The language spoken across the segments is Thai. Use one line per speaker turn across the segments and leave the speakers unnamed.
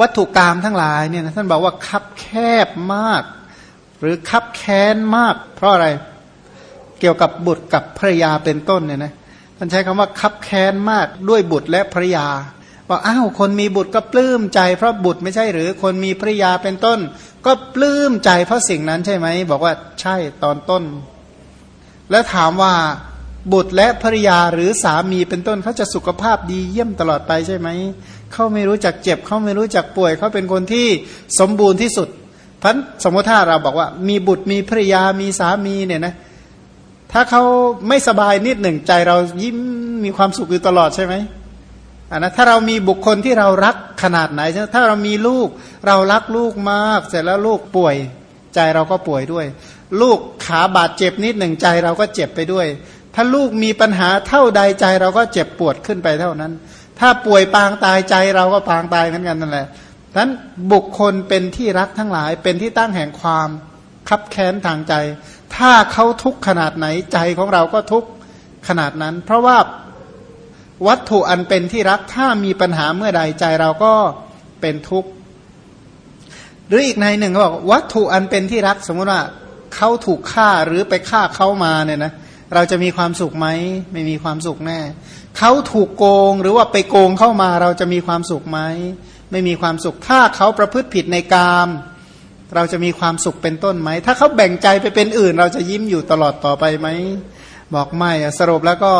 วัตถุกรรมทั้งหลายเนี่ยนะท่านบอกว่าคับแคบมาก หรือคับแค้นมาก เพราะอะไรเกี่ยวกับบุตรกับภรยาเป็นต้นเนี่ยนะท่านใช้คำว่าคับแค้นมากด้วยบุตรและภรยาว่าอ้าวคนมีบุตรก็ปลื้มใจเพราะบุตรไม่ใช่หรือคนมีภรยาเป็นต้น ก็ปลื้มใจเพราะสิ่งนั้นใช่ไหมบอกว่าใช่ตอนต้น แล้วถามว่าบุตรและภรยาหรือสามีเป็นต้นเขาจะสุขภาพดีเยี่ยมตลอดไปใช่ไหม เขาไม่รู้จักเจ็บ เขาไม่รู้จักป่วย เขาเป็นคนที่สมบูรณ์ที่สุดพันสมมติถ้าเราบอกว่า มีบุตรมีภรรยามีสามีเนี่ยนะ ถ้าเขาไม่สบายนิดหนึ่งใจเรายิ้มมีความสุขอยู่ตลอดใช่ไหมอันนะถ้าเรามีบุคคลที่เรารักขนาดไหน ถ้าเรามีลูกเรารักลูกมาก เสร็จแล้วลูกป่วย ใจเราก็ป่วยด้วย ลูกขาบาดเจ็บนิดหนึ่งใจเราก็เจ็บไปด้วย ถ้าลูกมีปัญหาเท่าใดใจเราก็เจ็บปวดขึ้นไปเท่านั้น ถ้าป่วยปางตายใจเราก็ปางตายเหมือนกันนั่นแหละนั้นบุคคลเป็นที่รักทั้งหลายเป็นที่ตั้งแห่งความคับแค้นทางใจ ถ้าเขาทุกข์ขนาดไหนใจของเราก็ทุกข์ขนาดนั้น เพราะว่าวัตถุอันเป็นที่รักถ้ามีปัญหาเมื่อใดใจเราก็เป็นทุกข์หรืออีกในหนึ่งเขาบอกวัตถุอันเป็นที่รักสมมติว่าเขาถูกฆ่าหรือไปฆ่าเขามาเนี่ยนะเราจะมีความสุขไหมไม่มีความสุขแน่ เขาถูกโกงหรือว่าไปโกงเข้ามาเราจะมีความสุขไหมไม่มีความสุขถ้าเขาประพฤติผิดในกาม เราจะมีความสุขเป็นต้นไหม ถ้าเขาแบ่งใจไปเป็นอื่น เราจะยิ้มอยู่ตลอดต่อไปไหม บอกไม่สรุปแล้วก็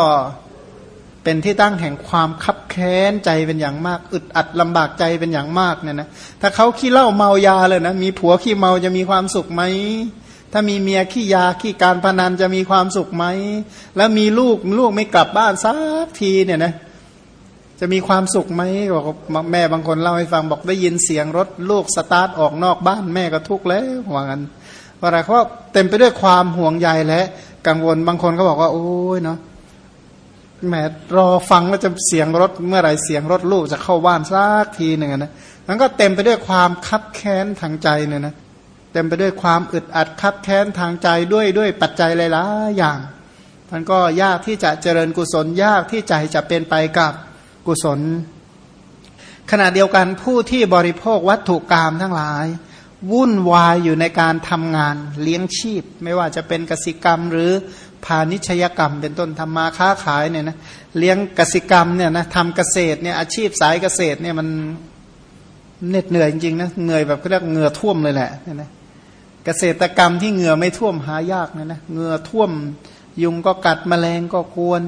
เป็นที่ตั้งแห่งความคับแค้นใจเป็นอย่างมาก อึดอัดลำบากใจเป็นอย่างมากเนี่ยนะถ้าเขาขี้เหล้าเมายาเลยนะมีผัวขี้เมาจะมีความสุขไหม ถ้ามีเมียขี้ยาขี้การพนันจะมีความสุขไหม แล้วมีลูกลูกไม่กลับบ้านสักทีเนี่ยนะจะมีความสุขไหมบอกแม่บางคนเล่าให้ฟังบอกได้ยินเสียงรถลูกสตาร์ทออกนอกบ้านแม่ก็ทุกข์แล้วว่างั้นว่าอะไรเพราะเต็มไปด้วยความห่วงใยและกังวลบางคนก็บอกว่า โอ้ยเนาะแหมรอฟังว่าจะเสียงรถเมื่อไหร่เสียงรถลูกจะเข้าบ้านสักทีหนึ่งนะมันก็เต็มไปด้วยความคับแค้นทางใจเนี่ยนะ เต็มไปด้วยความอึดอัดคับแค้นทางใจด้วยด้วยปัจจัยหลายๆอย่างมันก็ยากที่จะเจริญกุศลยากที่ใจจะเป็นไปกับกุศล ขณะเดียวกันผู้ที่บริโภควัตถุกรรมทั้งหลาย วุ่นวายอยู่ในการทำงานเลี้ยงชีพ ไม่ว่าจะเป็นกสิกรรมหรือพาณิชยกรรม เป็นต้นทำมาค้าขายเนี่ยนะเลี้ยงกสิกรรมเนี่ยนะทำเกษตรเนี่ยอาชีพสายเกษตรเนี่ยมันเหน็ดเหนื่อยจริงๆนะเหนื่อยแบบเรียกเหงื่อท่วมเลยแหละนะ เกษตรกรรมที่เหงื่อไม่ท่วมหายากนะนะเหงื่อท่วมยุงก็กัดแมลงก็กวน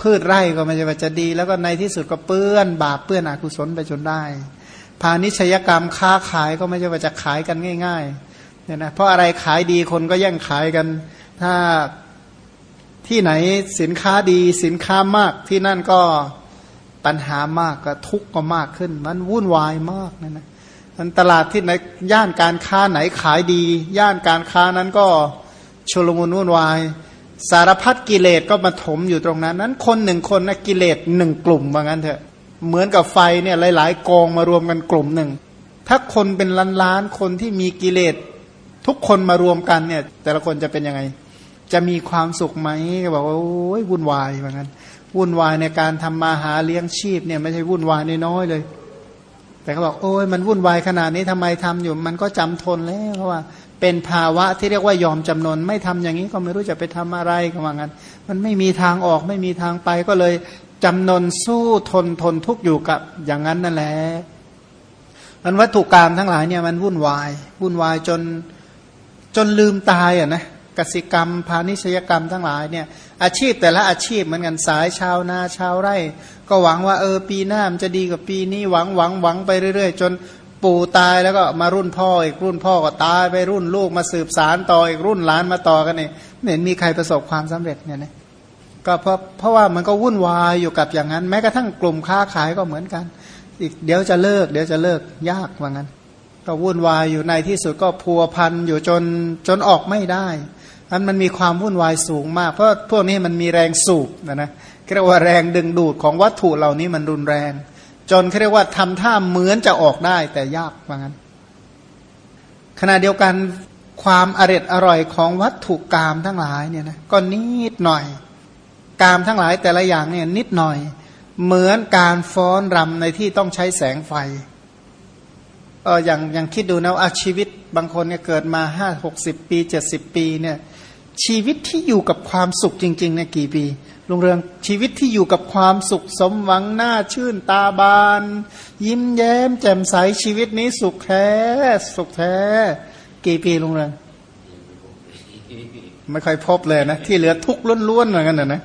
พืชไร่ก็ไม่ใช่ว่าจะดี แล้วก็ในที่สุดก็เปื้อนบาปเปื้อนอกุศลไปจนได้ พาณิชยกรรมค้าขายก็ไม่ใช่ว่าจะขายกันง่ายๆเนี่ยนะเพราะอะไรขายดีคนก็แย่งขายกัน ถ้าที่ไหนสินค้าดีสินค้ามากที่นั่นก็ปัญหามากก็ทุกข์ก็มากขึ้น มันวุ่นวายมากนะนะ มันตลาดที่ไหนย่านการค้าไหนขายดี ย่านการค้านั้นก็ชุลมุนวุ่นวาย สารพัดกิเลสก็มาถมอยู่ตรงนั้น นั้นคนหนึ่งคนนะกิเลสหนึ่งกลุ่มว่างั้นเถอะเหมือนกับไฟเนี่ยหลาย ๆ กองมารวมกันกลุ่มหนึ่ง ถ้าคนเป็นล้านล้านคนที่มีกิเลสทุกคนมารวมกันเนี่ย แต่ละคนจะเป็นยังไง จะมีความสุขไหมก็บอกว่าโอ้ยวุ่นวายเหมือนกันวุ่นวายในการทำมาหาเลี้ยงชีพเนี่ยไม่ใช่วุ่นวายน้อยเลย แต่เขาบอกโอ้ยมันวุ่นวายขนาดนี้ทำไมทำอยู่ มันก็จำทนแล้วเพราะว่า เป็นภาวะที่เรียกว่ายอมจำนน ไม่ทำอย่างนี้ก็ไม่รู้จะไปทำอะไรก็ว่างั้น มันไม่มีทางออกไม่มีทางไปก็เลยจำนนสู้ทนทนทุกอยู่กับอย่างนั้นนั่นแหละมันวัตถุกรรมทั้งหลายเนี่ยมันวุ่นวายวุ่นวายจนจนลืมตายอะนะ กสิกรรม พาณิชยกรรมทั้งหลายเนี่ยอาชีพแต่ละอาชีพเหมือนกันสายชาวนาชาวไร่ ก็หวังว่าเออปีหน้ามันจะดีกว่าปีนี้หวังหวังหวังไปเรื่อย ๆ จนปู่ตายแล้วก็มารุ่นพ่ออีกรุ่นพ่อก็ตายไปรุ่นลูกมาสืบสารต่ออีกรุ่นหลานมาต่อกันเองไม่เห็นมีใครประสบความสำเร็จเนี่ยนะก็เพราะเพราะว่ามันก็วุ่นวายอยู่กับอย่างนั้น แม้กระทั่งกลุ่มค้าขายก็เหมือนกัน อีกเดี๋ยวจะเลิก เดี๋ยวจะเลิกยากว่างั้น ก็วุ่นวายอยู่ในที่สุดก็พัวพันอยู่จนจนออกไม่ได้ อันมันมีความวุ่นวายสูงมาก เพราะพวกนี้มันมีแรงสูบนะนะเรียกว่าแรงดึงดูดของวัตถุเหล่านี้มันรุนแรง จนเรียกว่าทำท่าเหมือนจะออกได้แต่ยากว่างั้น ขณะเดียวกันความอร็ดอร่อยของวัตถุกรรมทั้งหลายเนี่ยนะก็นิดหน่อยกามทั้งหลายแต่ละอย่างเนี่ยนิดหน่อย เหมือนการฟ้อนรำในที่ต้องใช้แสงไฟเอออย่างอย่างคิดดูนะอาชีวิตบางคนเนี่ยเกิดมาห้าหกสิบปีเจ็ดสิบปีเนี่ย ชีวิตที่อยู่กับความสุขจริงๆเนี่ยกี่ปีลุงเรืองชีวิตที่อยู่กับความสุขสมหวังหน้าชื่นตาบาน ยิ้มแย้ม แจ่มใสชีวิตนี้สุขแท้ สุขแท้ กี่ปีลุงเรืองไม่ค่อยพบเลยนะ ที่เหลือทุกข์ล้วนๆเหมือนกันนะนะ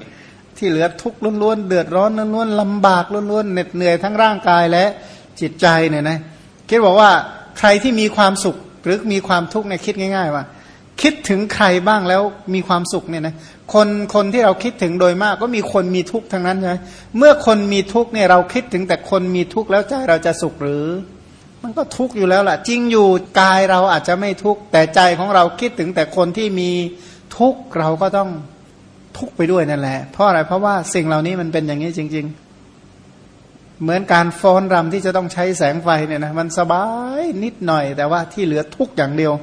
ที่เหลือทุกข์ล้วนๆเดือดร้อนล้วนๆลำบากล้วนๆเหน็ดเหนื่อยทั้งร่างกายและจิตใจเนี่ยนะคิดบอกว่าใครที่มีความสุขหรือมีความทุกข์เนี่ยคิดง่าย ๆ ว่า คิดถึงใครบ้างแล้วมีความสุขเนี่ยนะคนคนที่เราคิดถึงโดยมากก็มีคนมีทุกข์ทั้งนั้นใช่ไหมเมื่อคนมีทุกข์เนี่ยเราคิดถึงแต่คนมีทุกข์แล้วใจเราจะสุขหรือ มันก็ทุกข์อยู่แล้วล่ะ จริงอยู่กายเราอาจจะไม่ทุกข์แต่ใจของเราคิดถึงแต่คนที่มีทุกข์เราก็ต้องทุกข์ไปด้วยนั่นแหละ เพราะอะไรเพราะว่าสิ่งเหล่านี้มันเป็นอย่างนี้จริง ๆ เหมือนการฟ้อนรำที่จะต้องใช้แสงไฟเนี่ยนะมันสบายนิดหน่อย แต่ว่าที่เหลือทุกข์อย่างเดียว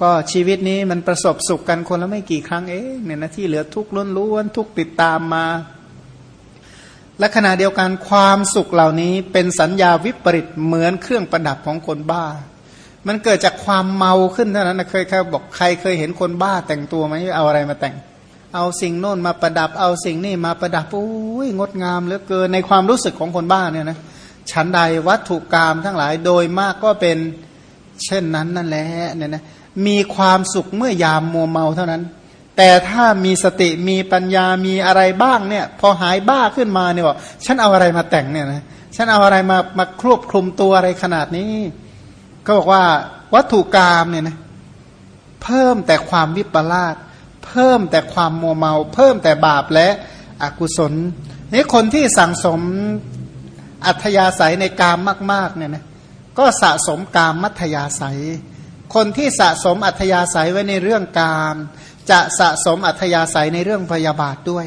ก็ชีวิตนี้มันประสบสุขกันคนละไม่กี่ครั้งเองเนี่ยนะที่เหลือทุกข์ล้วนๆทุกติดตามมา และขณะเดียวกันความสุขเหล่านี้เป็นสัญญาวิปริตเหมือนเครื่องประดับของคนบ้า มันเกิดจากความเมาขึ้นเท่านั้นนะเคยเคยบอกใครเคยเห็นคนบ้าแต่งตัวไหมเอาอะไรมาแต่ง เอาสิ่งโน้นมาประดับเอาสิ่งนี่มาประดับอุ้ยงดงามเหลือเกินในความรู้สึกของคนบ้าเนี่ยนะฉันใดวัตถุกรรมทั้งหลายโดยมากก็เป็นเช่นนั้นนั่นแหละเนี่ยนะ มีความสุขเมื่อยามมัวเมาเท่านั้น แต่ถ้ามีสติมีปัญญามีอะไรบ้างเนี่ย พอหายบ้าขึ้นมาเนี่ยบอกฉันเอาอะไรมาแต่งเนี่ยนะฉันเอาอะไรมามาครอบคลุมตัวอะไรขนาดนี้ ก็บอกว่าวัตถุกรรมเนี่ยนะเพิ่มแต่ความวิปลาสเพิ่มแต่ความมัวเมา เพิ่มแต่บาปและอกุศลนี่คนที่สั่งสมอัธยาศัยในกามมาก ๆ เนี่ยนะก็สะสมกามมัธยาศัย คนที่สะสมอัธยาศัยไว้ในเรื่องกาม จะสะสมอัธยาศัยในเรื่องพยาบาทด้วย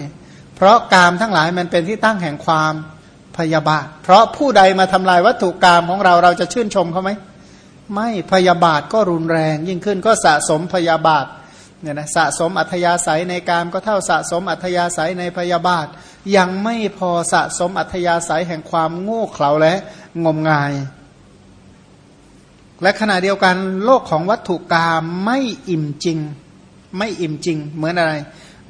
เพราะกามทั้งหลายมันเป็นที่ตั้งแห่งความพยาบาท เพราะผู้ใดมาทำลายวัตถุกรรมของเราเราจะชื่นชมเขาไหม ไม่พยาบาทก็รุนแรง ยิ่งขึ้นก็สะสมพยาบาทเนี่ยนะสะสมอัธยาศัยในการก็เท่าสะสมอัธยาศัยในพยาบาท ยังไม่พอสะสมอัธยาศัยแห่งความโง่เขลาและงมงาย และขณะเดียวกันโลกของวัตถุกรรมไม่อิ่มจริง ไม่อิ่มจริง เหมือนอะไร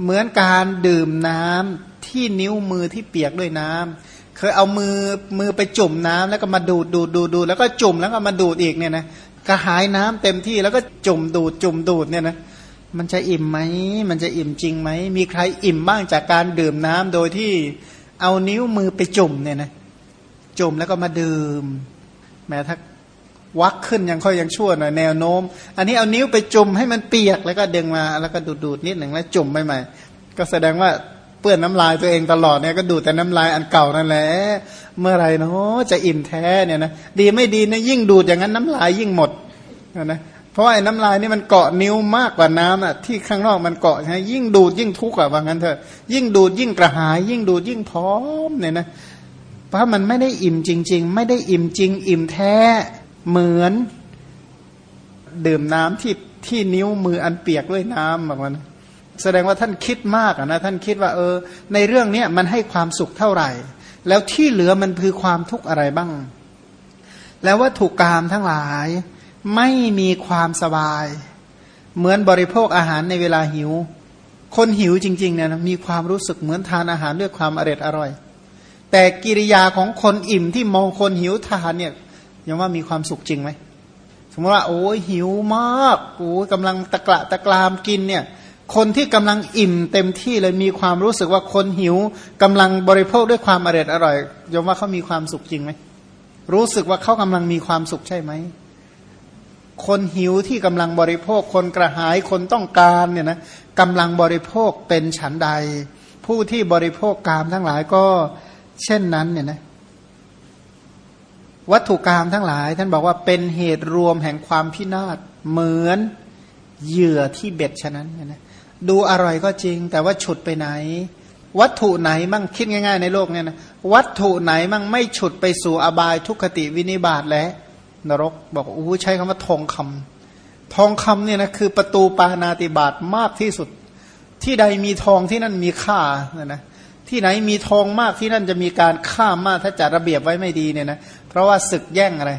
เหมือนการดื่มน้ำที่นิ้วมือที่เปียกด้วยน้ำเคยเอามือมือไปจุ่มน้ำแล้วก็มาดูดดูดดูดูแล้วก็จุ่มแล้วก็มาดูดอีกเนี่ยนะกระหายน้ำเต็มที่แล้วก็จุ่มดูดจุ่มดูดเนี่ยนะมันจะอิ่มไหม มันจะอิ่มจริงไหม มีใครอิ่มบ้างจากการดื่มน้ำโดยที่เอานิ้วมือไปจุ่มเนี่ยนะ จุ่มแล้วก็มาดื่ม แม้ถ้า วักขึ้นยังค่อยยังชั่วหน่อยแนวโน้ม อันนี้เอานิ้วไปจุ่มให้มันเปียกแล้วก็ดึงมาแล้วก็ดูดดูดนิดหนึ่งแล้วจุ่มใหม่ๆก็แสดงว่าเปื้อนน้ำลายตัวเองตลอดเนี่ยก็ดูดแต่น้ำลายอันเก่านั่นแหละเมื่อไรเนาะจะอิ่มแท้เนี่ยนะดีไม่ดีนะยิ่งดูดอย่างนั้นน้ำลายยิ่งหมดนะเพราะไอ้น้ำลายนี่มันเกาะนิ้วมากกว่าน้ำอะที่ข้างนอกมันเกาะใช่ยิ่งดูดยิ่งทุกข์อะว่างั้นเถอะยิ่งดูดยิ่งกระหาย ยิ่งดูดยิ่งพร้อมเนี่ยนะเพราะมันไม่ได้อิ่มจริง ๆ ไม่ได้อิ่มจริง อิ่มแท้ เหมือน ดื่มน้ำที่ที่นิ้วมืออันเปียกด้วยน้ำแบบนั้นแสดงว่าท่านคิดมากนะท่านคิดว่าเออ ในเรื่องเนี้ยมันให้ความสุขเท่าไหร่ แล้วที่เหลือมันคือความทุกข์อะไรบ้าง แล้วว่าถูกกามทั้งหลาย ไม่มีความสบาย เหมือนบริโภคอาหารในเวลาหิว คนหิวจริงๆเนี่ยมีความรู้สึกเหมือนทานอาหารด้วยความอร่อยอร่อย แต่กิริยาของคนอิ่มที่มองคนหิวทานเนี่ย ยังว่ามีความสุขจริงไหมสมมติว่าโอ้ยหิวมากโอ้ยกำลังตะกละตะกรามกินเนี่ยคนที่กำลังอิ่มเต็มที่เลยมีความรู้สึกว่าคนหิวกำลังบริโภคด้วยความอร่อยอร่อยยมว่าเขามีความสุขจริงไหมรู้สึกว่าเขากำลังมีความสุขใช่ไหมคนหิวที่กำลังบริโภค คนกระหายคนต้องการเนี่ยนะกำลังบริโภคเป็นฉันใด ผู้ที่บริโภคกามทั้งหลายก็เช่นนั้นเนี่ยนะ วัตถุกรรมทั้งหลาย ท่านบอกว่าเป็นเหตุรวมแห่งความพินาศเหมือนเหยื่อที่เบ็ดฉะนั้นนะดูอร่อยก็จริง แต่ว่าฉุดไปไหน วัตถุไหนมั่งคิดง่าย ๆ ในโลกเนี่ยนะวัตถุไหนมั่งไม่ฉุดไปสู่อบายทุกขติวินิบาตและนรก บอกโอ้ใช้คำว่าทองคำทองคำเนี่ยนะคือประตูปานาติบาตมากที่สุด ที่ใดมีทองที่นั่นมีค่านะนะที่ไหนมีทองมากที่นั่นจะมีการฆ่ามากถ้าจัดระเบียบไว้ไม่ดีเนี่ยนะ เพราะว่าศึกแย่งอะไร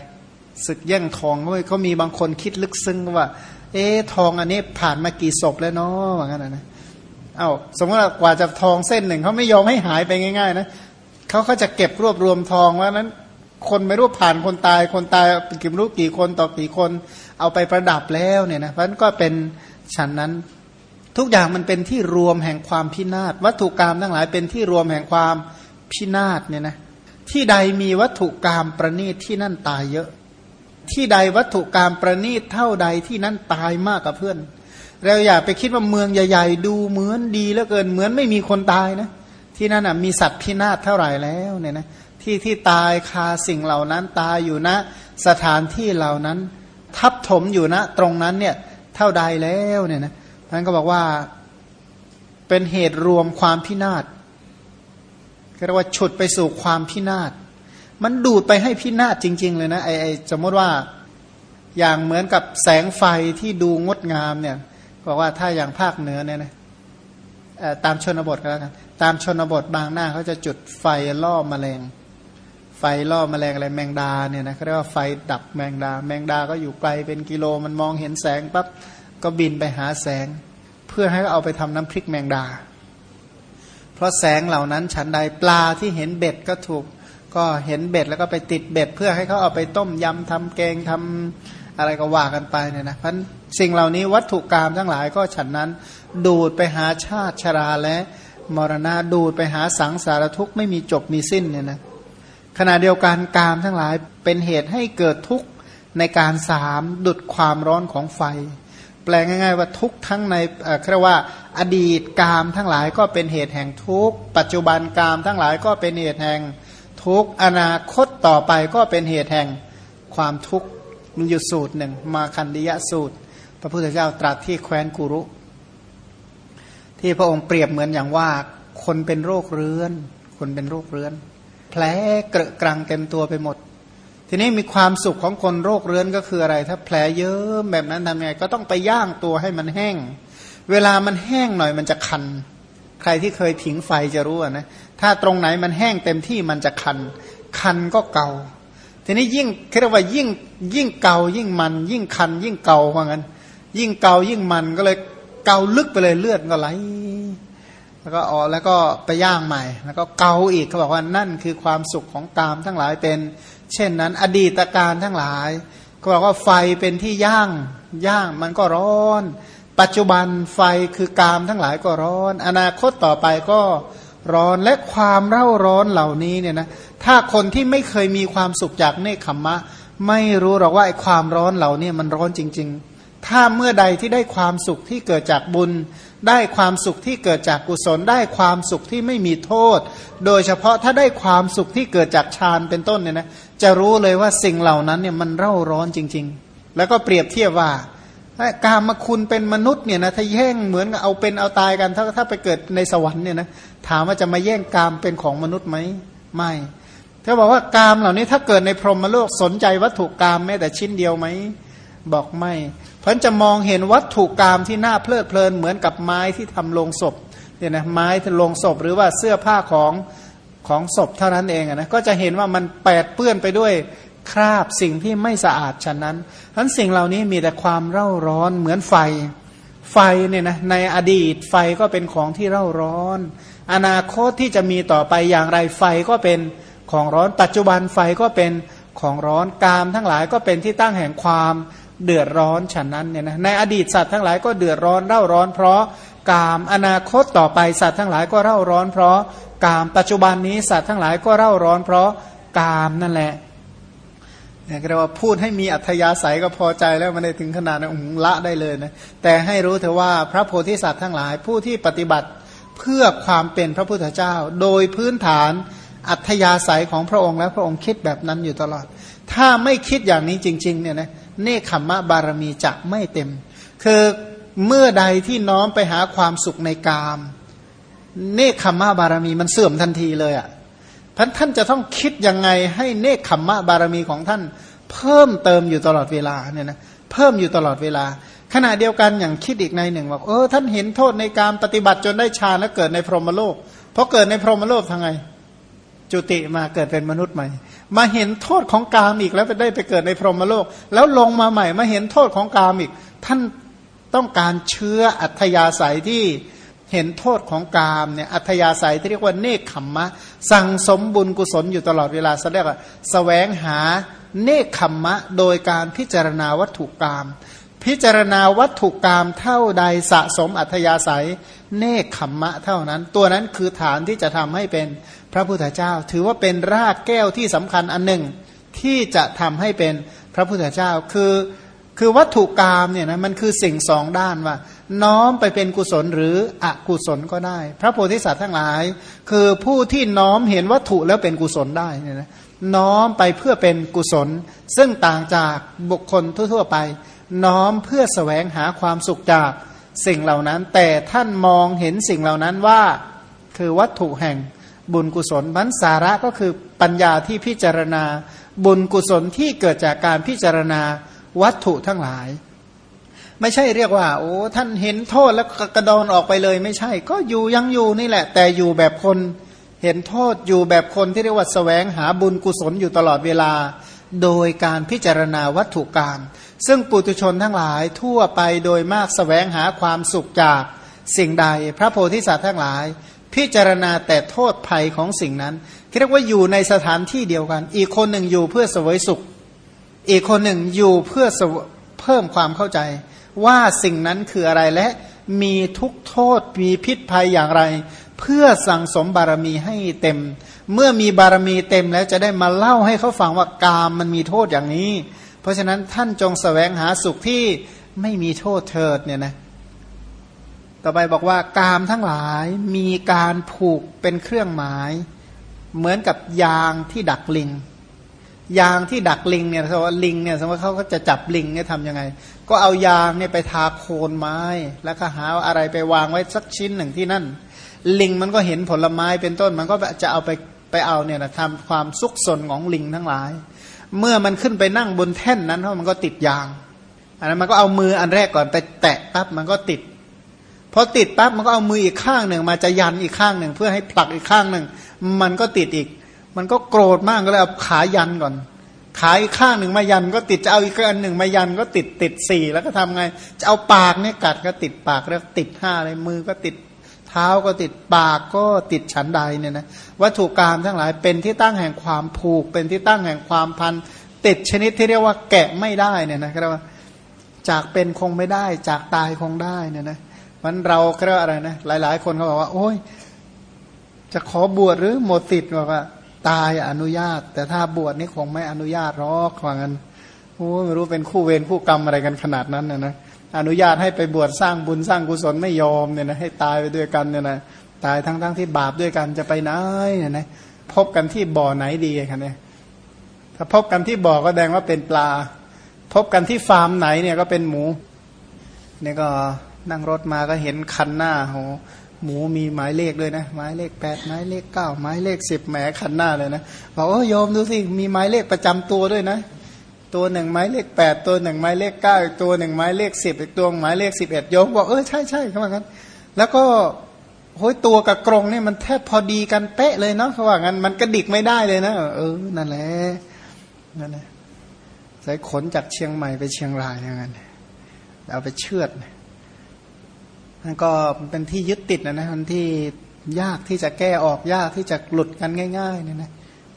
ศึกแย่งทองเขาเขามีบางคนคิดลึกซึ้งว่า เอ๊ทองอันนี้ผ่านมากี่ศพแล้วเนาะว่างั้นนะเอาสมมติว่ากว่าจะทองเส้นหนึ่งเขาไม่ยอมให้หายไปง่าย ๆ นะเขาเขาจะเก็บรวบรวมทองว่านั้น คนไม่รู้ผ่านคนตายคนตายกี่รู้กี่คนต่อกี่คน เอาไปประดับแล้วเนี่ยนะเพราะนั้นก็เป็นฉันนั้น ทุกอย่างมันเป็นที่รวมแห่งความพินาศวัตถุกรรมทั้งหลายเป็นที่รวมแห่งความพินาศเนี่ยนะ ที่ใดมีวัตถุกรรมประณีตที่นั่นตายเยอะ ที่ใดวัตถุกรรมประณีตเท่าใดที่นั่นตายมากกับเพื่อน เราอย่าไปคิดว่าเมืองใหญ่ๆ ดูเหมือนดีเหลือเกินเหมือนไม่มีคนตายนะ ที่นั่นอะมีสัตว์พินาศเท่าไหร่แล้วเนี่ยนะที่ที่ตายคาสิ่งเหล่านั้นตายอยู่นะ สถานที่เหล่านั้น ทับถมอยู่นะ ตรงนั้นเนี่ยเท่าใดแล้วเนี่ยนะท่านก็บอกว่าเป็นเหตุรวมความพินาศ เรียกว่าฉุดไปสู่ความพินาศมันดูดไปให้พินาศจริง ๆ เลยนะไอไอสมมติว่าอย่างเหมือนกับแสงไฟที่ดูงดงามเนี่ยบอกว่าถ้าอย่างภาคเหนือเนี่ยนะตามชนบทก็แล้วกันตามชนบทบางหน้าเขาจะจุดไฟล่อมแมลง ไฟล่อมแมลงอะไรแมงดาเนี่ยนะเขาเรียกว่าไฟดับแมงดา แมงดาก็อยู่ไกลเป็นกิโลมันมองเห็นแสงปั๊บก็บินไปหาแสง เพื่อให้เอาไปทำน้ำพริกแมงดา เพราะแสงเหล่านั้นฉันใดปลาที่เห็นเบ็ดก็ถูก ก็เห็นเบ็ดแล้วก็ไปติดเบ็ด เพื่อให้เขาเอาไปต้มยำทำแกงทำอะไรก็ว่ากันไปเนี่ยนะเพราะสิ่งเหล่านี้วัตถุกรรมทั้งหลายก็ฉันนั้น ดูดไปหาชาติชราและมรณะดูดไปหาสังสารทุกข์ไม่มีจบมีสิ้นเนี่ยนะขณะเดียวกันกามทั้งหลายเป็นเหตุให้เกิดทุกข์ในการสามดุดความร้อนของไฟ แปลง่ายๆว่าทุกทั้งในเรียกว่าอดีตกามทั้งหลายก็เป็นเหตุแห่งทุกปัจจุบันกามทั้งหลายก็เป็นเหตุแห่งทุกอนาคตต่อไปก็เป็นเหตุแห่งความทุกข์มีอยู่สูตรหนึ่งมาคันดิยะสูตร พระพุทธเจ้าตรัสที่แคว้นกุรุ ที่พระองค์เปรียบเหมือนอย่างว่าคนเป็นโรคเรื้อน คนเป็นโรคเรื้อน แผลเกระกรังเต็มตัวไปหมด ทีนี้มีความสุขของคนโรคเรื้อนก็คืออะไร ถ้าแผลเยอะแบบนั้นทำไง ก็ต้องไปย่างตัวให้มันแห้ง เวลามันแห้งหน่อยมันจะคัน ใครที่เคยผิงไฟจะรู้นะถ้าตรงไหนมันแห้งเต็มที่มันจะคัน คันก็เกาทีนี้ยิ่งเรียกว่ายิ่งยิ่งเกายิ่งมัน ยิ่งคัน ยิ่งเกาว่างั้น ยิ่งเกายิ่งมันก็เลยเกาลึกไปเลยเลือดก็ไหลแล้วก็ออแล้วก็ไปย่างใหม่ แล้วก็เกาอีกเขาบอกว่านั่นคือความสุขของกามทั้งหลายเป็น เช่นนั้น อดีตการทั้งหลายเขาบอกว่าไฟเป็นที่ย่างย่างมันก็ร้อน ปัจจุบันไฟคือกามทั้งหลายก็ร้อน อนาคตต่อไปก็ร้อนและความเร่าร้อนเหล่านี้เนี่ยนะถ้าคนที่ไม่เคยมีความสุขจากเนคขมมะ ไม่รู้หรอกว่าไอ้ความร้อนเหล่านี้มันร้อนจริง ๆ ถ้าเมื่อใดที่ได้ความสุขที่เกิดจากบุญ ได้ความสุขที่เกิดจากกุศล ได้ความสุขที่ไม่มีโทษ โดยเฉพาะถ้าได้ความสุขที่เกิดจากฌานเป็นต้นเนี่ยนะ จะรู้เลยว่าสิ่งเหล่านั้นเนี่ยมันเร่าร้อนจริง ๆ แล้วก็เปรียบเทียบว่าการมาคุณเป็นมนุษย์เนี่ยนะถ้าแย่งเหมือนเอาเป็นเอาตายกันถ้าถ้าไปเกิดในสวรรค์เนี่ยนะถามว่าจะมาแย่งกามเป็นของมนุษย์ไหมไม่ถ้าบอกว่ากามเหล่านี้ถ้าเกิดในพรหมโลกสนใจวัตถุกามแม้แต่ชิ้นเดียวไหมบอกไม่เพราะจะมองเห็นวัตถุกามที่น่าเพลิดเพลินเหมือนกับไม้ที่ทำลงศพเนี่ยนะไม้ที่ลงศพหรือว่าเสื้อผ้าของ ของศพเท่านั้นเองนะก็จะเห็นว่ามันแปดเปื้อนไปด้วยคราบสิ่งที่ไม่สะอาดฉะนั้นทั้นสิ่งเหล่านี้มีแต่ความเร่าร้อนเหมือนไฟ ไฟเนี่ยนะในอดีตไฟก็เป็นของที่เร่าร้อน อนาคตที่จะมีต่อไปอย่างไรไฟก็เป็นของร้อน ปัจจุบันไฟก็เป็นของร้อนกามทั้งหลายก็เป็นที่ตั้งแห่งความเดือดร้อนฉะนั้นเนี่ยนะในอดีตสัตว์ทั้งหลายก็เดือดร้อนเร่าร้อน เพราะกามอนาคตต่อไปสัตว์ทั้งหลายก็เร่าร้อนเพราะ กาม ปัจจุบันนี้สัตว์ทั้งหลายก็เร่าร้อนเพราะกามนั่นแหละเนี่ยเรียกว่าพูดให้มีอัธยาศัยก็พอใจแล้วมันได้ถึงขนาดนั้นละได้เลยนะแต่ให้รู้เถอะว่าพระโพธิสัตว์ทั้งหลายผู้ที่ปฏิบัติเพื่อความเป็นพระพุทธเจ้า โดยพื้นฐานอัธยาศัยของพระองค์และพระองค์คิดแบบนั้นอยู่ตลอด ถ้าไม่คิดอย่างนี้จริง ๆ เนี่ยนะเนคขมมะบารมีจะไม่เต็ม คือเมื่อใดที่น้อมไปหาความสุขในกาม เนคขมมะบารมีมันเสื่อมทันทีเลยอะ่ะพันท่านจะต้องคิดยังไงให้เนคขมมะบารมีของท่าน เพิ่มเติมอยู่ตลอดเวลาเนี่ยนะเพิ่มอยู่ตลอดเวลา ขณะเดียวกันอย่างคิดอีกในหนึ่งบอกเออท่านเห็นโทษในการปฏิบัติจนได้ฌานแล้วเกิดในพรหมโลกเพราะเกิดในพรหมโลกทางไง จุติมาเกิดเป็นมนุษย์ใหม่ มาเห็นโทษของกามอีกแล้วไปได้ไปเกิดในพรหมโลก แล้วลงมาใหม่มาเห็นโทษของกามอีก ท่านต้องการเชื้ออัธยาศัยที่ เห็นโทษของกามเนี่ยอัธยาศัยที่เรียกว่าเนคขมมะ สั่งสมบุญกุศลอยู่ตลอดเวลาแสดงว่าสแสวงหาเนคขมมะ โดยการพิจารณาวัตถุกรรมพิจารณาวัตถุกรรมเท่าใดสะสมอัธยาศัย เนคขมมะเท่านั้น ตัวนั้นคือฐานที่จะทำให้เป็นพระพุทธเจ้า ถือว่าเป็นรากแก้วที่สำคัญอันหนึ่ง ที่จะทำให้เป็นพระพุทธเจ้าคือ คือวัตถุกรรมเนี่ยนะมันคือสิ่งสองด้านว่า น้อมไปเป็นกุศลหรืออกุศลก็ได้ พระโพธิสัตว์ทั้งหลาย คือผู้ที่น้อมเห็นวัตถุแล้วเป็นกุศลได้เนี่ยนะน้อมไปเพื่อเป็นกุศล ซึ่งต่างจากบุคคลทั่ว ๆ ไป น้อมเพื่อสแสวงหาความสุขจากสิ่งเหล่านั้น แต่ท่านมองเห็นสิ่งเหล่านั้นว่าคือวัตถุแห่งบุญกุศลมันสาระก็คือปัญญาที่พิจารณา บุญกุศลที่เกิดจากการพิจารณา วัตถุทั้งหลาย ไม่ใช่เรียกว่า โอ้ท่านเห็นโทษแล้วกระดอนออกไปเลย ไม่ใช่ ก็อยู่ยังอยู่นี่แหละ แต่อยู่แบบคนเห็นโทษอยู่แบบคนที่เรียกว่าสแสวงหาบุญกุศลอยู่ตลอดเวลา โดยการพิจารณาวัตถุกรรมซึ่งปุถุชนทั้งหลายทั่วไปโดยมากสแสวงหาความสุขจากสิ่งใด พระโพธิสัตว์ทั้งหลาย พิจารณาแต่โทษภัยของสิ่งนั้นเรียกว่าอยู่ในสถานที่เดียวกัน อีกคนหนึ่งอยู่เพื่อสวยสุข อีกคนหนึ่งอยู่เพื่อเพิ่มความเข้าใจ ว่าสิ่งนั้นคืออะไรและมีทุกโทษมีพิษภัยอย่างไร เพื่อสั่งสมบารมีให้เต็ม เมื่อมีบารมีเต็มแล้วจะได้มาเล่าให้เขาฟังว่ากามมันมีโทษอย่างนี้ เพราะฉะนั้นท่านจงสแสวงหาสุขที่ไม่มีโทษเถิดเนี่ยนะต่อไปบอกว่ากามทั้งหลายมีการผูกเป็นเครื่องหมาย เหมือนกับยางที่ดักลิง ยางที่ดักลิงเนี่ยสมมติลิงเนี่ยสมมติเขาก็จะจับลิงเนี่ยทำยังไง ก็เอายางเนี่ยไปทาโคนไม้ แล้วก็หาอะไรไปวางไว้สักชิ้นหนึ่งที่นั่น ลิงมันก็เห็นผลไม้เป็นต้นมันก็จะเอาไปไปเอาเนี่ยนะทำความสุกสนของลิงทั้งหลาย เมื่อมันขึ้นไปนั่งบนแท่นนั้นเพราะมันก็ติดยางอันนั้นมันก็เอามืออันแรกก่อนไปแตะปั๊บมันก็ติดพอติดปั๊บมันก็เอามืออีกข้างหนึ่งมาจะยันอีกข้างหนึ่งเพื่อให้ผลักอีกข้างหนึ่งมันก็ติดอีก มันก็โกรธมากก็เลยเอาขายันก่อน ขาอีกข้างหนึ่งมายันก็ติดจะเอาอีกอันหนึ่งมายันก็ติดติดสี่แล้วก็ทำไง จะเอาปากเนี่ยกัดก็ติดปากแล้วติดห้าเลยมือก็ติดเท้าก็ติดปากก็ติดฉันใดเนี่ยนะวัตถุกรรมทั้งหลายเป็นที่ตั้งแห่งความผูก เป็นที่ตั้งแห่งความพันติดชนิดที่เรียกว่าแกะไม่ได้เนี่ยนะก็ว่าจากเป็นคงไม่ได้ จากตายคงได้เนี่ยนะมันเราเรียกอะไรนะหลาย ๆ คนเขาบอกว่า โอ้ย จะขอบวชหรือหมดติดบอกว่า ตายอนุญาต แต่ถ้าบวชนี่คงไม่อนุญาตหรอกว่างั้นโอ้ไม่รู้เป็นคู่เวรคู่กรรมอะไรกันขนาดนั้นนะนะอนุญาตให้ไปบวชสร้างบุญสร้างกุศลไม่ยอมเนี่ยนะให้ตายไปด้วยกันเนี่ยนะตายทั้งทั้งที่บาปด้วยกันจะไปไหนเนี่ยนะพบกันที่บ่อไหนดีกันเนี่ยถ้าพบกันที่บ่อก็แดงว่าเป็นปลา พบกันที่ฟาร์มไหนเนี่ยก็เป็นหมูเนี่ยก็นั่งรถมาก็เห็นคันหน้าโห หมูมีหมายเลขด้วยนะหมายเลขแปดหมายเลขเก้าหมายเลขสิบแหมขันหน้าเลยนะบอกโอ้โยมดูสิมีหมายเลขประจำตัวด้วยนะ ตัวหนึ่งหมายเลขแปดตัวหนึ่งหมายเลขเก้าอีกตัวหนึ่งหมายเลขสิบอีกตัวหมายเลขสิบเอ็ดโยมบอกเออใช่ใช่เขาบอกงั้นแล้วก็โอ้ยตัวกับกรงนี่มันแทบพอดีกันเป๊ะเลยเนาะเขาว่างั้นมันกระดิกไม่ได้เลยนะเออนั่นแหละนั่นแหละใส่ขนจากเชียงใหม่ไปเชียงรายอย่างนั้นเอาไปเชือดนั่ นก็เป็นที่ยึดติดนะนะมันที่ยากที่จะแก้ออกยากที่จะหลุดกันง่ายๆเนี่ยนะ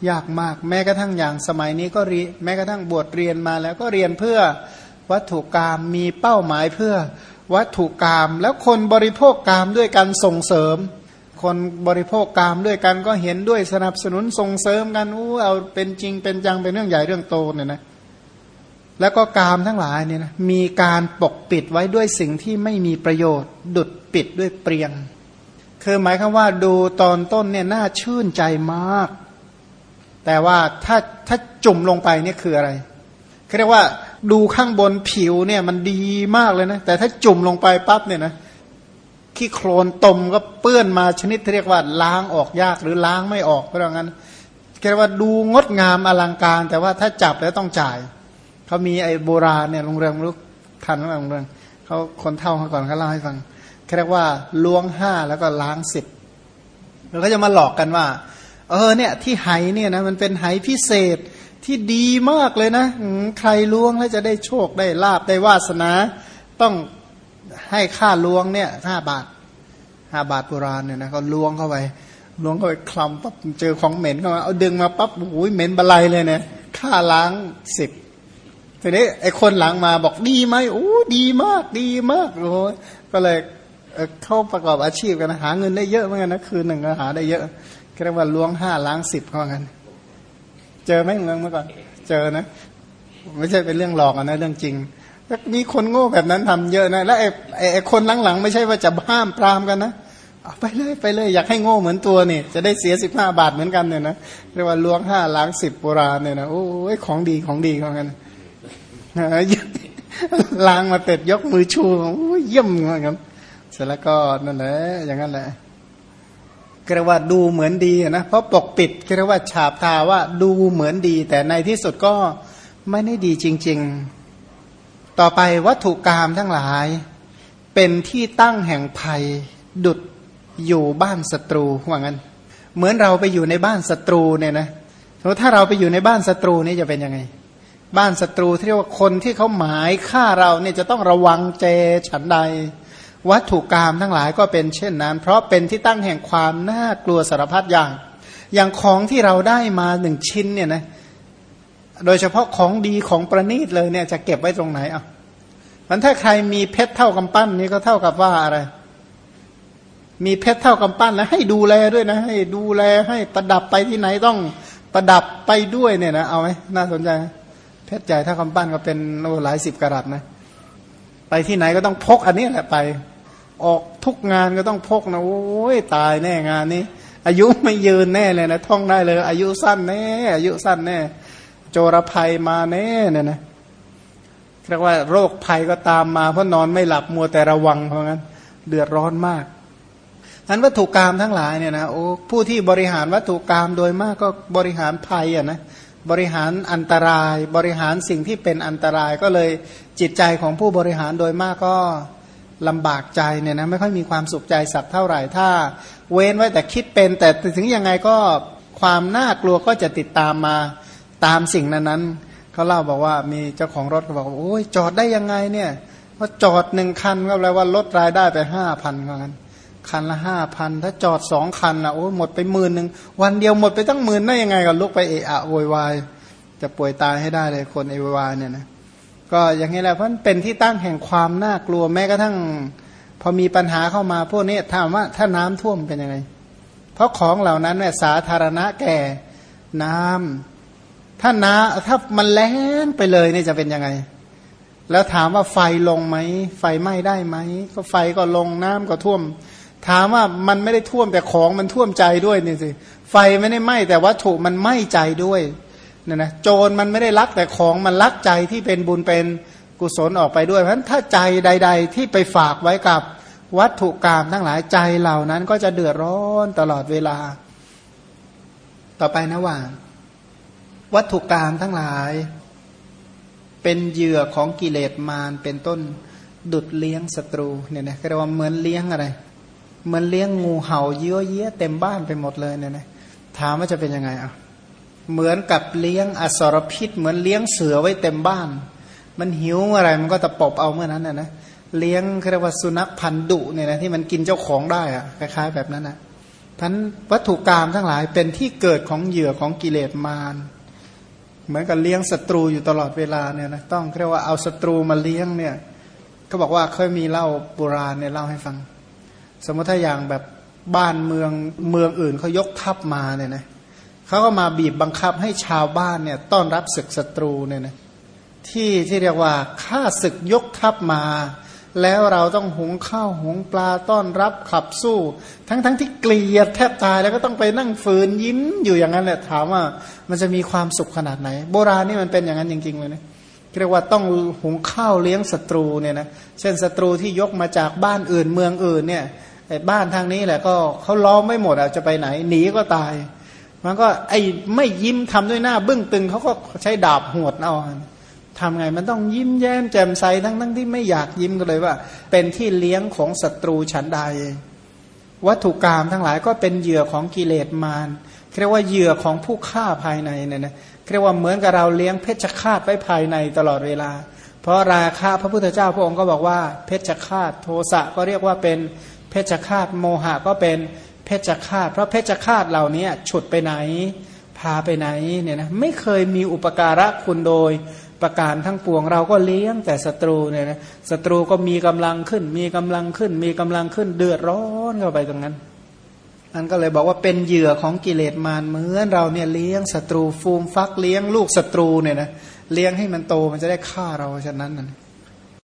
ยากมากแม้กระทั่งอย่างสมัยนี้ก็รีแม้กระทั่งบวชเรียนมาแล้วก็เรียนเพื่อวัตถุกรรมมีเป้าหมายเพื่อวัตถุกรรมแล้วคนบริโภคกรรมด้วยกันส่งเสริม คนบริโภคกรรมด้วยกันก็เห็นด้วยสนับสนุนส่งเสริมกันอู้เอาเป็นจริงเป็นจังเป็นเรื่องใหญ่เรื่องโตเนี่ยนะ แล้วก็กามทั้งหลายเนี่ยนะมีการปกปิดไว้ด้วยสิ่งที่ไม่มีประโยชน์ ดุดปิดด้วยเปรียง คือหมายคือว่าดูตอนต้นเนี่ยน่าชื่นใจมาก แต่ว่าถ้าถ้าจุ่มลงไปเนี่ยคืออะไรเขาเรียกว่าดูข้างบนผิวเนี่ยมันดีมากเลยนะ แต่ถ้าจุ่มลงไปปั๊บเนี่ยนะขี้โคลนตมก็เปื้อนมาชนิดที่เรียกว่าล้างออกยากหรือล้างไม่ออกเพราะงั้นเรียกว่าดูงดงามอลังการ แต่ว่าถ้าจับแล้วต้องจ่าย เขามีไอ้โบราณเนี่ยโรงเรียนลูกทันโรงเรียนเขาคนเท่าเขาก่อนเขาเล่าให้ฟังเรียกว่าล้วงห้าแล้วก็ล้างสิบแล้วก็จะมาหลอกกันว่า เออเนี่ยที่ไหเนี่ยนะมันเป็นไหพิเศษที่ดีมากเลยนะใครล้วงแล้วจะได้โชคได้ลาบได้วาสนา ต้องให้ค่าล้วงเนี่ยห้าบาทห้าบาทโบราณเนี่ยนะเขาล้วงเข้าไปล้วงเข้าไปคลำปั๊บเจอของเหม็นเข้ามาเอาดึงมาปั๊บโอ้ยเหม็นบลายเลยเนี่ยค่าล้างสิบ ทีนี้ไอ้คนหลังมาบอกดีไหมโอ้ดีมากดีมากโอ้ยก็เลยเข้าประกอบอาชีพกันหาเงินได้เยอะเหมือนกันนะคืนหนึ่งก็หาได้เยอะเรียกว่าล้วงห้าล้างสิบเข้ากันเจอไหมเมืองเมื่อก่อนเจอนะ ไม่ใช่เป็นเรื่องหลอกนะเรื่องจริงมีคนโง่แบบนั้นทำเยอะนะ แล้วไอ้ไอ้คนหลังๆ ไม่ใช่ว่าจะห้ามปรามกันนะเอาไปเลยไปเลยอยากให้โง่เหมือนตัวนี่จะได้เสียสิบห้าบาทเหมือนกันเนี่ยนะเรียกว่าล้วงห้าล้างสิบโบราณเนี่ยนะโอ้ยของดีของดีเขากัน ล้างมาเต็ดยกมือชูเยี่ยมเหมือนกันเสร็จแล้วก็นั่นแหละอย่างนั้นแหละเรียกว่าดูเหมือนดีนะเพราะปกปิดเรียกว่าฉาบทาว่าดูเหมือนดี แต่ในที่สุดก็ไม่ได้ดีจริง ๆ ต่อไปวัตถุกรรมทั้งหลาย เป็นที่ตั้งแห่งภัย ดุดอยู่บ้านศัตรูว่างั้น เหมือนเราไปอยู่ในบ้านศัตรูเนี่ยนะถ้าเราไปอยู่ในบ้านศัตรูนี่จะเป็นยังไง บ้านศัตรูที่เรียกว่าคนที่เขาหมายฆ่าเราเนี่ยจะต้องระวังเจฉันใด วัตถุกรรมทั้งหลายก็เป็นเช่นนั้น เพราะเป็นที่ตั้งแห่งความน่ากลัวสารพัดอย่าง อย่างของที่เราได้มาหนึ่งชิ้นเนี่ยนะโดยเฉพาะของดีของประณีตเลยเนี่ยจะเก็บไว้ตรงไหนอะมันถ้าใครมีเพชรเท่ากำปั้นนี่ก็เท่ากับว่าอะไร มีเพชรเท่ากำปั้นแล้วให้ดูแลด้วยนะ ให้ดูแลให้ประดับไปที่ไหนต้องประดับไปด้วยเนี่ยนะเอาไหมน่าสนใจ เพชรใหญ่เท่ากำปั้นก็เป็นหลายสิบกรัตนะ ไปที่ไหนก็ต้องพกอันนี้แหละไป ออกทุกงานก็ต้องพกนะโอ้ยตายแน่งานนี้ อายุไม่ยืนแน่เลยนะท่องได้เลย อายุสั้นแน่ อายุสั้นแน่ โจรภัยมาแน่เนี่ยนะเรียกว่าโรคภัยก็ตามมา เพราะนอนไม่หลับมัวแต่ระวังเพราะงั้น เดือดร้อนมากนั้นวัตถุกรรมทั้งหลายเนี่ยนะโอ้ผู้ที่บริหารวัตถุกรรมโดยมากก็บริหารภัยอะนะ บริหารอันตรายบริหารสิ่งที่เป็นอันตรายก็เลยจิตใจของผู้บริหารโดยมากก็ลำบากใจเนี่ยนะไม่ค่อยมีความสุขใจสักเท่าไหร่ถ้า เว้นไว้แต่คิดเป็น แต่ถึงยังไงก็ความน่ากลัวก็จะติดตามมาตามสิ่งนั้นนั้นเขาเล่าบอกว่ามีเจ้าของรถเขาบอกโอ้ยจอดได้ยังไงเนี่ยว่าจอดหนึ่งคันก็แปลว่าลดรายได้ไปห้าพันเกัน คันละห้าพันถ้าจอดสองคันนะโอ้หมดไปหมื่นหนึ่งวันเดียวหมดไปตั้งหมื่นได้ยังไงก็ลุกไปเอะอะโวยวายจะป่วยตายให้ได้เลยคนเอวายเนี่ยนะก็อย่างนี้แหละเพราะเป็นที่ตั้งแห่งความน่ากลัวแม้กระทั่ง พอมีปัญหาเข้ามาพวกนี้ถามว่าถ้าน้ำท่วมเป็นยังไง เพราะของเหล่านั้นเนี่ยสาธารณะแก่น้ำถ้าน้าถ้ามันแล้งไปเลยนี่จะเป็นยังไง แล้วถามว่าไฟลงไหมไฟไหม้ได้ไหมก็ไฟก็ลงน้ำก็ท่วม ถามว่ามันไม่ได้ท่วมแต่ของมันท่วมใจด้วยนี่สิไฟไม่ได้ไหม้แต่วัตถุมันไหม้ใจด้วยเนี่ยนะโจรมันไม่ได้ลักแต่ของมันลักใจที่เป็นบุญเป็นกุศลออกไปด้วยเพราะฉะนั้นถ้าใจใด ๆ ที่ไปฝากไว้กับวัตถุกรรมทั้งหลายใจเหล่านั้นก็จะเดือดร้อนตลอดเวลา ต่อไปนะว่า วัตถุกรรมทั้งหลาย เป็นเหยื่อของกิเลสมารเป็นต้นดุดเลี้ยงศัตรูเนี่ยนะเรียกว่าเหมือนเลี้ยงอะไร เหมือนเลี้ยงงูเห่าเยอะเยะเต็มบ้านไปหมดเลยเนี่ยนะถามว่าจะเป็นยังไงอะเหมือนกับเลี้ยงอสรพิษ เหมือนเลี้ยงเสือไว้เต็มบ้าน มันหิวอะไรมันก็ตะปบเอาเมื่อนั้นนะนะเลี้ยงเรียกว่าสุนัขพันดุเนี่ยนะที่มันกินเจ้าของได้อะคล้ายๆ แบบนั้นนะพันวัตถุกรรมทั้งหลายเป็นที่เกิดของเหยื่อของกิเลสมารเหมือนกับเลี้ยงศัตรูอยู่ตลอดเวลาเนี่ยนะต้องเรียกว่าเอาศัตรูมาเลี้ยงเนี่ยก็บอกว่าเคยมีเล่าโบราณเนี่ยเล่าให้ฟัง สมมติถ้าอย่างแบบบ้านเมืองเมืองอื่นเขายกทัพมาเนี่ยนะเขาก็มาบีบบังคับให้ชาวบ้านเนี่ยต้อนรับศึกศัตรูเนี่ยนะที่ที่เรียกว่าข้าศึกยกทัพมา แล้วเราต้องหุงข้าวหุงปลาต้อนรับขับสู้ ทั้งทั้งที่เกลียดแทบตายแล้วก็ต้องไปนั่งฝืนยิ้มอยู่อย่างนั้นแหละถามว่ามันจะมีความสุขขนาดไหน โบราณนี่มันเป็นอย่างนั้นจริงๆเลยนะเรียกว่าต้องหุงข้าวเลี้ยงศัตรูเนี่ยนะเช่นศัตรูที่ยกมาจากบ้านอื่นเมืองอื่นเนี่ย ไอ้บ้านทางนี้แหละก็เขาล้อมไม่หมดอะจะไปไหนหนีก็ตาย มันก็ไอ้ไม่ยิ้มทำด้วยหน้าบึ้งตึงเขาก็ใช้ดาบหวดเอาทำไงมันต้องยิ้มแย้มแจ่มใสทั้งทั้งที่ไม่อยากยิ้มก็เลยว่า เป็นที่เลี้ยงของศัตรูฉันใด วัตถุกรรมทั้งหลายก็เป็นเหยื่อของกิเลสมารเรียกว่าเหยื่อของผู้ฆ่าภายในเนี่ยนะเรียกว่าเหมือนกับเราเลี้ยงเพชฌฆาตไว้ภายในตลอดเวลา เพราะราคะพระพุทธเจ้าพระองค์ก็บอกว่าเพชฌฆาตโทสะก็เรียกว่าเป็น เพชฌฆาตโมหะก็เป็นเพชฌฆาตเพราะเพชฌฆาตเหล่านี้ฉุดไปไหน พาไปไหนเนี่ยนะไม่เคยมีอุปการะคุณโดยประการทั้งปวงเราก็เลี้ยงแต่ศัตรูเนี่ยนะศัตรูก็มีกำลังขึ้น มีกำลังขึ้น มีกำลังขึ้นเดือดร้อนเข้าไปตรงนั้นอันก็เลยบอกว่าเป็นเหยื่อของกิเลสมารเหมือนเราเนี่ยเลี้ยงศัตรูฟูมฟักเลี้ยงลูกศัตรูเนี่ยนะเลี้ยงให้มันโตมันจะได้ฆ่าเราฉะนั้นนะ